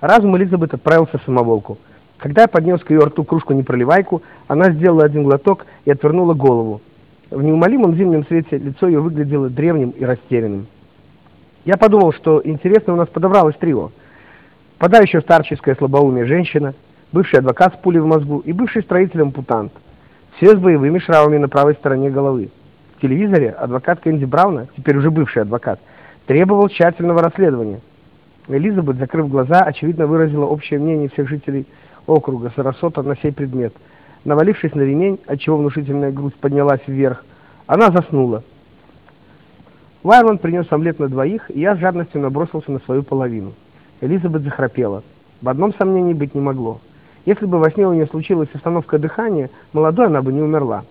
Разум Элизабет отправился в самоволку. Когда я поднес к ее рту кружку-непроливайку, она сделала один глоток и отвернула голову. В неумолимом зимнем свете лицо ее выглядело древним и растерянным. Я подумал, что интересно у нас подобралось трио. Подающая старческое слабоумие женщина, бывший адвокат с пулей в мозгу и бывший строитель-ампутант. Все с боевыми шрамами на правой стороне головы. В телевизоре адвокат Кэнди Брауна, теперь уже бывший адвокат, требовал тщательного расследования. Элизабет, закрыв глаза, очевидно выразила общее мнение всех жителей округа Сарасота на сей предмет. Навалившись на ремень, отчего внушительная грудь поднялась вверх, она заснула. Вайрон принес омлет на двоих, и я с жадностью набросился на свою половину. Элизабет захрапела. В одном сомнении быть не могло. Если бы во сне у нее случилась остановка дыхания, молодой она бы не умерла.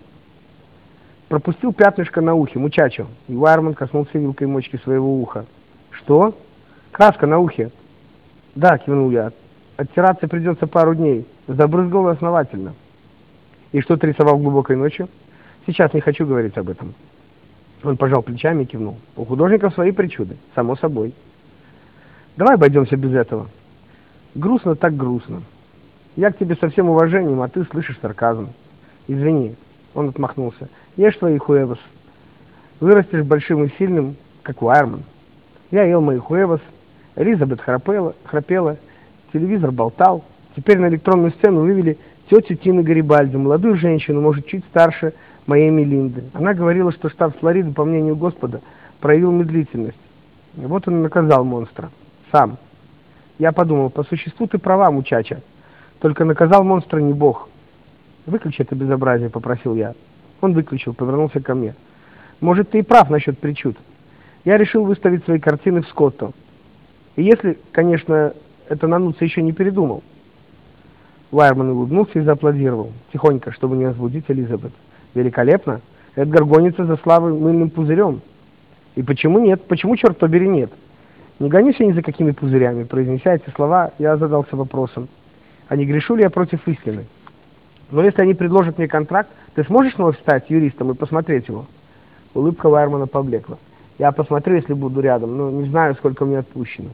Пропустил пятнышко на ухе, мучачо, и Вайерман коснулся вилкой мочки своего уха. «Что?» «Краска на ухе». «Да», — кивнул я, — «оттираться придется пару дней». Забрызгал основательно. «И что ты рисовал глубокой ночью?» «Сейчас не хочу говорить об этом». Он пожал плечами и кивнул. «У художников свои причуды, само собой». «Давай обойдемся без этого». «Грустно так грустно. Я к тебе со всем уважением, а ты слышишь сарказм». «Извини», — он отмахнулся. «Ешь свои хуэвос. Вырастешь большим и сильным, как Уайерман». Я ел мои хуэвос, Элизабет храпела, храпела, телевизор болтал. Теперь на электронную сцену вывели тетю Тину Гарибальди, молодую женщину, может, чуть старше моей Мелинды. Она говорила, что штат Флориды, по мнению Господа, проявил медлительность. И вот он наказал монстра. Сам. Я подумал, по существу ты права, мучача. Только наказал монстра не Бог. Выключи это безобразие, попросил я. Он выключил, повернулся ко мне. Может, ты и прав насчет причуд. Я решил выставить свои картины в Скотто. И если, конечно, это Нануца еще не передумал. Вайерман улыбнулся и зааплодировал, тихонько, чтобы не разбудить Элизабет. Великолепно. Эдгар гонится за славой мыльным пузырем. И почему нет? Почему, черт побери, нет? Не гонюсь я ни за какими пузырями. Произнеся эти слова, я задался вопросом, а не грешу ли я против истины? Но если они предложат мне контракт, ты сможешь вновь стать юристом и посмотреть его? Улыбка Вайермана поблекла. Я посмотрю, если буду рядом, но не знаю, сколько мне отпущено.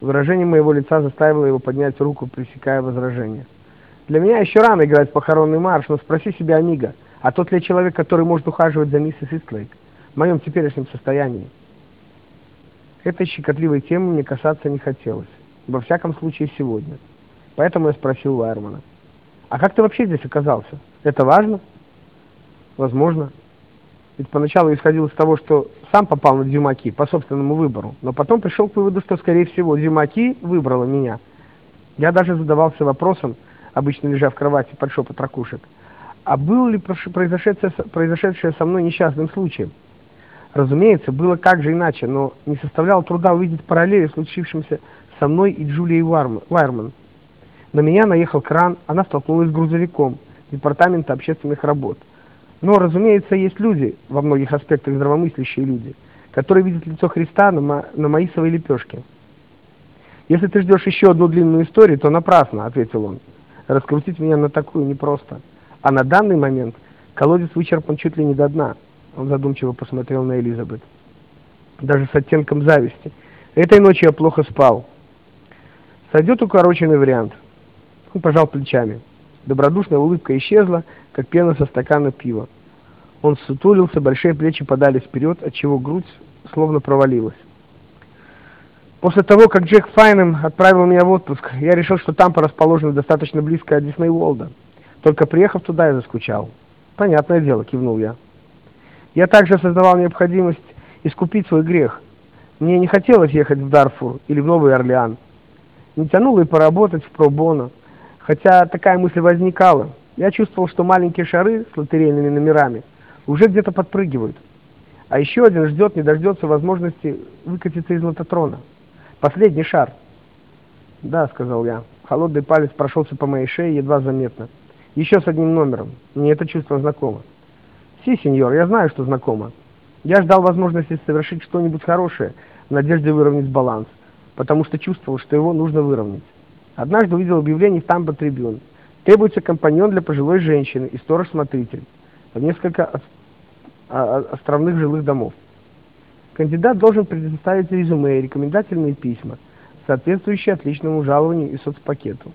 Выражение моего лица заставило его поднять руку, пресекая возражение. Для меня еще рано играть похоронный марш, но спроси себя Амиго, а тот ли человек, который может ухаживать за миссис Истлейк в моем теперешнем состоянии? Этой щекотливой темы мне касаться не хотелось, во всяком случае сегодня. Поэтому я спросил Лайермана, а как ты вообще здесь оказался? Это важно? Возможно. Ведь поначалу исходил из того, что сам попал на Дюмаки по собственному выбору, но потом пришел к выводу, что, скорее всего, Дюмаки выбрала меня. Я даже задавался вопросом, обычно лежа в кровати под шепот ракушек, а был ли произошедшее, произошедшее со мной несчастным случаем? Разумеется, было как же иначе, но не составляло труда увидеть параллели случившимся со мной и Джулией Вайерман. На меня наехал кран, она столкнулась с грузовиком Департамента общественных работ – но, разумеется, есть люди, во многих аспектах здравомыслящие люди, которые видят лицо Христа на, мо на маисовой лепешке. «Если ты ждешь еще одну длинную историю, то напрасно», — ответил он. «Раскрутить меня на такую непросто. А на данный момент колодец вычерпан чуть ли не до дна». Он задумчиво посмотрел на Элизабет. Даже с оттенком зависти. «Этой ночью я плохо спал». «Сойдет укороченный вариант». Он пожал плечами. Добродушная улыбка исчезла, как пена со стакана пива. Он сутулился, большие плечи подались вперед, отчего грудь словно провалилась. После того, как Джек Файнем отправил меня в отпуск, я решил, что Тампа расположена достаточно близко от Дисней Уолда. Только приехав туда, я заскучал. Понятное дело, кивнул я. Я также осознавал необходимость искупить свой грех. Мне не хотелось ехать в Дарфур или в Новый Орлеан. Не тянуло и поработать в пробоно. Хотя такая мысль возникала. Я чувствовал, что маленькие шары с лотерейными номерами уже где-то подпрыгивают. А еще один ждет, не дождется возможности выкатиться из лототрона. Последний шар. Да, сказал я. Холодный палец прошелся по моей шее едва заметно. Еще с одним номером. Мне это чувство знакомо. Си, сеньор, я знаю, что знакомо. Я ждал возможности совершить что-нибудь хорошее в надежде выровнять баланс, потому что чувствовал, что его нужно выровнять. Однажды увидел объявление в Тамбо Трибюн. Требуется компаньон для пожилой женщины и сторож-смотритель в несколько островных жилых домов. Кандидат должен предоставить резюме и рекомендательные письма. соответствующие отличному жалованию и соцпакету.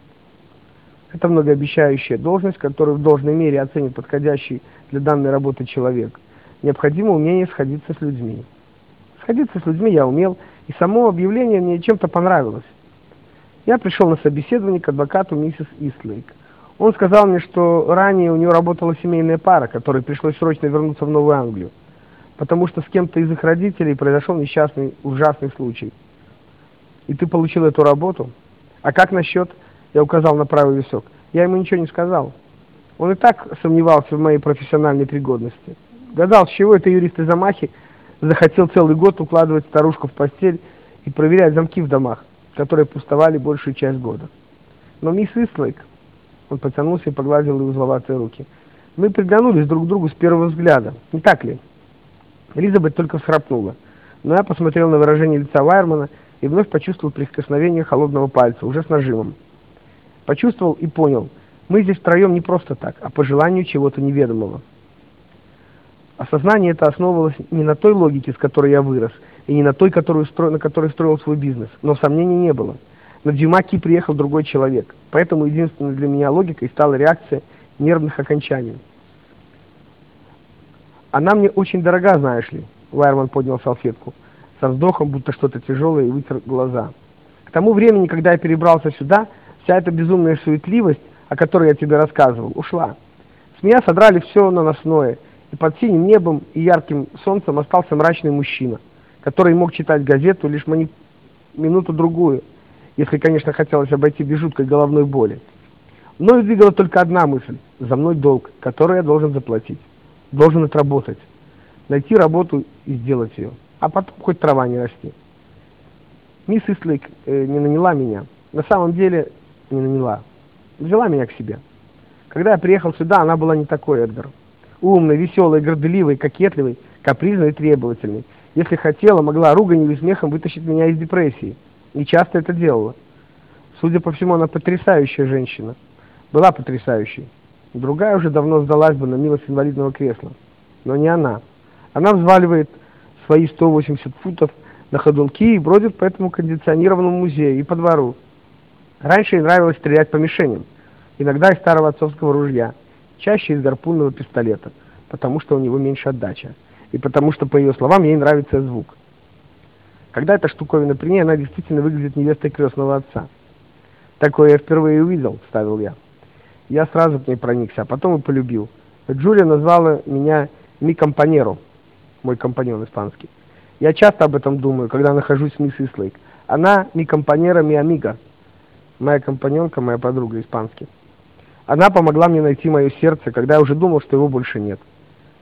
Это многообещающая должность, которую в должной мере оценит подходящий для данной работы человек. Необходимо умение сходиться с людьми. Сходиться с людьми я умел, и само объявление мне чем-то понравилось. Я пришел на собеседование к адвокату миссис Истлейк. Он сказал мне, что ранее у него работала семейная пара, которой пришлось срочно вернуться в Новую Англию, потому что с кем-то из их родителей произошел несчастный, ужасный случай. И ты получил эту работу? А как насчет... Я указал на правый висок. Я ему ничего не сказал. Он и так сомневался в моей профессиональной пригодности. Гадал, с чего это юрист из Амахи захотел целый год укладывать старушку в постель и проверять замки в домах, которые пустовали большую часть года. Но мисс Ислайк, он потянулся и погладил ее узловатые руки, мы приглянулись друг к другу с первого взгляда, не так ли? Элизабет только всхрапнула, но я посмотрел на выражение лица Вайермана и вновь почувствовал прикосновение холодного пальца, уже с нажимом. Почувствовал и понял, мы здесь втроем не просто так, а по желанию чего-то неведомого. Осознание это основывалось не на той логике, с которой я вырос, и не на той, которую стро... на которой строил свой бизнес, но сомнений не было. На Дюмаки приехал другой человек, поэтому единственной для меня логикой стала реакция нервных окончаний. Она мне очень дорога, знаешь ли. Вайерман поднял салфетку со вздохом, будто что-то тяжелое, и вытер глаза. К тому времени, когда я перебрался сюда, вся эта безумная суетливость, о которой я тебе рассказывал, ушла. С меня содрали все наносное, и под синим небом и ярким солнцем остался мрачный мужчина, который мог читать газету лишь минуту-другую, если, конечно, хотелось обойти без жуткой головной боли. Мною двигала только одна мысль – за мной долг, который я должен заплатить, должен отработать, найти работу и сделать ее а потом хоть трава не расти. Мисс Ислейк э, не наняла меня. На самом деле не наняла. Взяла меня к себе. Когда я приехал сюда, она была не такой, Эдгар. Умной, веселой, горделивой, кокетливой, капризной и требовательной. Если хотела, могла руганью и смехом вытащить меня из депрессии. И часто это делала. Судя по всему, она потрясающая женщина. Была потрясающей. Другая уже давно сдалась бы на милость инвалидного кресла. Но не она. Она взваливает свои 180 футов на ходунки и бродит по этому кондиционированному музею и по двору. Раньше ей нравилось стрелять по мишеням, иногда из старого отцовского ружья, чаще из гарпунного пистолета, потому что у него меньше отдача, и потому что, по ее словам, ей нравится звук. Когда эта штуковина при ней, она действительно выглядит невестой крестного отца. Такое я впервые увидел, вставил я. Я сразу к ней проникся, а потом и полюбил. Джулия назвала меня «ми компанеру», мой компаньон испанский. Я часто об этом думаю, когда нахожусь с мисс Ислейк. Она ми компанера, ми амига. Моя компаньонка, моя подруга испанский. Она помогла мне найти мое сердце, когда я уже думал, что его больше нет.